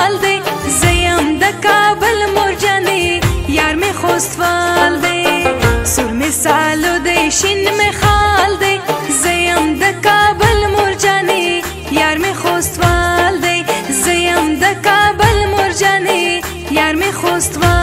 خوستوال دی زیم د کابل مرجانې یار می خوستوال دی سور می سالو دی شین می خال دی زیم د کابل مرجانې یار می خوستوال دی زیم د کابل مرجانې یار می خوستوال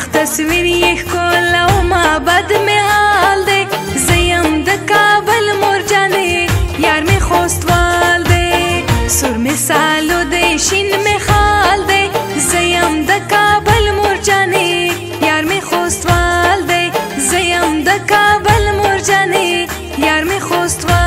سخت تصویر یې ښکل او معبد مې حال دی زه یم د کابل مورجانې یار مې خوستوال دی سور مې سالو دی شین مې خال دی زه یم د کابل مورجانې یار مې خوستوال دی زه یم د کابل مورجانې یار مې خوستوال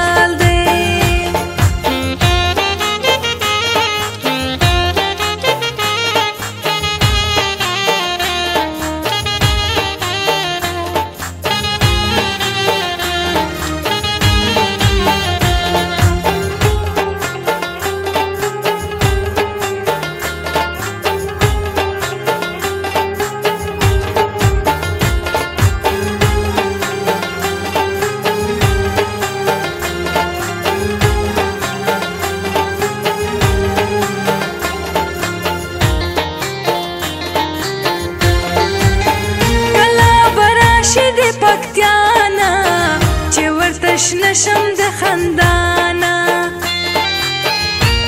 ریښتیانا چې ورته شنه شم د خندانا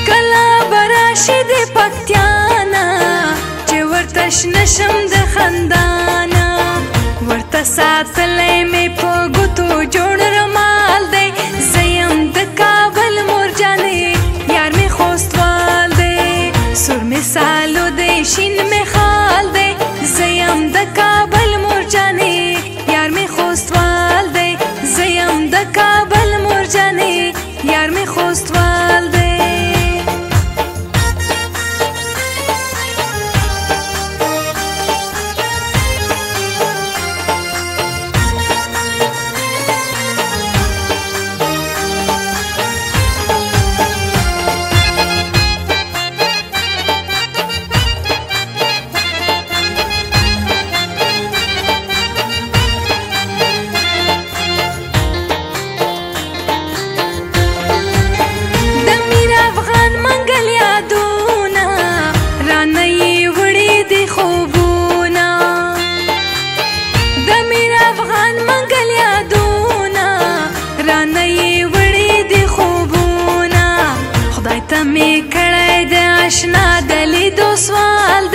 کلا براشي د پکتیانا چې ورته شنه شم د خندانا ورته ساتلې مې په ګوتو جوړ رمال دی زیم د کابل مور جانې یار مې خوستوال دی سر مې سالو دی شین مې خال دی زیم د کابل Swan.